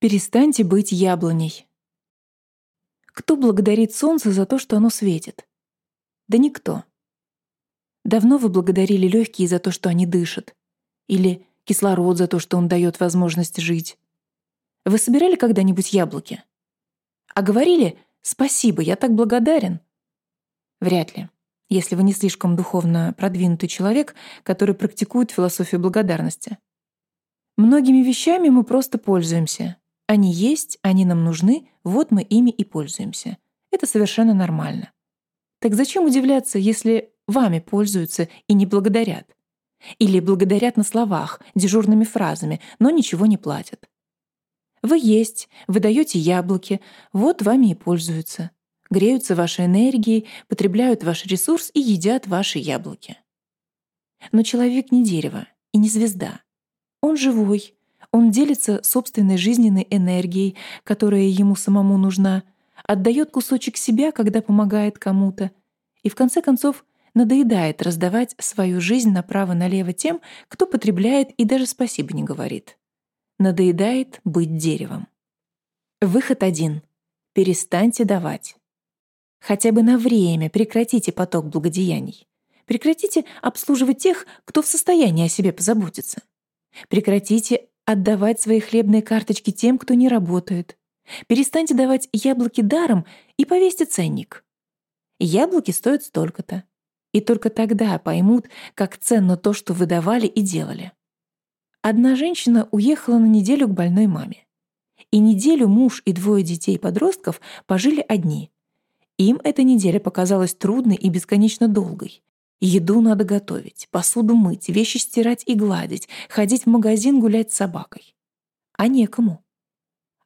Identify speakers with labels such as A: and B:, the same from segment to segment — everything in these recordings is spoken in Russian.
A: Перестаньте быть яблоней. Кто благодарит солнце за то, что оно светит? Да никто. Давно вы благодарили легкие за то, что они дышат? Или кислород за то, что он дает возможность жить? Вы собирали когда-нибудь яблоки? А говорили «Спасибо, я так благодарен»? Вряд ли, если вы не слишком духовно продвинутый человек, который практикует философию благодарности. Многими вещами мы просто пользуемся, они есть, они нам нужны, вот мы ими и пользуемся. Это совершенно нормально. Так зачем удивляться, если вами пользуются и не благодарят? Или благодарят на словах, дежурными фразами, но ничего не платят? Вы есть, вы даете яблоки, вот вами и пользуются. Греются вашей энергией, потребляют ваш ресурс и едят ваши яблоки. Но человек не дерево и не звезда. Он живой, он делится собственной жизненной энергией, которая ему самому нужна, отдает кусочек себя, когда помогает кому-то, и в конце концов надоедает раздавать свою жизнь направо-налево тем, кто потребляет и даже спасибо не говорит. Надоедает быть деревом. Выход один. Перестаньте давать. Хотя бы на время прекратите поток благодеяний. Прекратите обслуживать тех, кто в состоянии о себе позаботиться. Прекратите отдавать свои хлебные карточки тем, кто не работает. Перестаньте давать яблоки даром и повесьте ценник. Яблоки стоят столько-то. И только тогда поймут, как ценно то, что вы давали и делали. Одна женщина уехала на неделю к больной маме. И неделю муж и двое детей-подростков пожили одни. Им эта неделя показалась трудной и бесконечно долгой. Еду надо готовить, посуду мыть, вещи стирать и гладить, ходить в магазин гулять с собакой. А некому.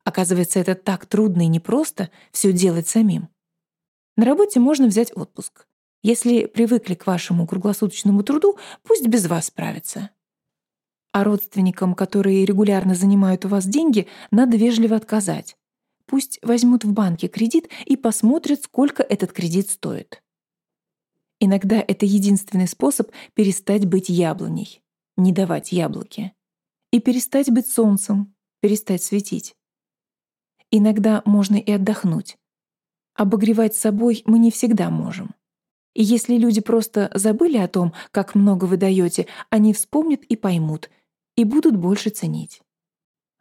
A: Оказывается, это так трудно и непросто все делать самим. На работе можно взять отпуск. Если привыкли к вашему круглосуточному труду, пусть без вас справятся. А родственникам, которые регулярно занимают у вас деньги, надо вежливо отказать. Пусть возьмут в банке кредит и посмотрят, сколько этот кредит стоит. Иногда это единственный способ перестать быть яблоней, не давать яблоки. И перестать быть солнцем, перестать светить. Иногда можно и отдохнуть. Обогревать собой мы не всегда можем. И если люди просто забыли о том, как много вы даете, они вспомнят и поймут, и будут больше ценить.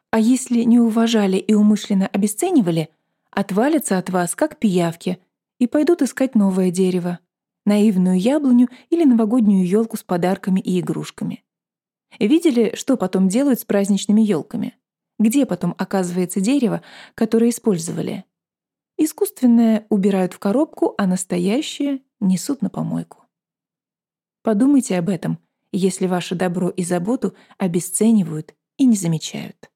A: А если не уважали и умышленно обесценивали, отвалятся от вас, как пиявки, и пойдут искать новое дерево, наивную яблоню или новогоднюю елку с подарками и игрушками. Видели, что потом делают с праздничными елками? Где потом оказывается дерево, которое использовали? Искусственное убирают в коробку, а настоящее несут на помойку. Подумайте об этом, если ваше добро и заботу обесценивают и не замечают.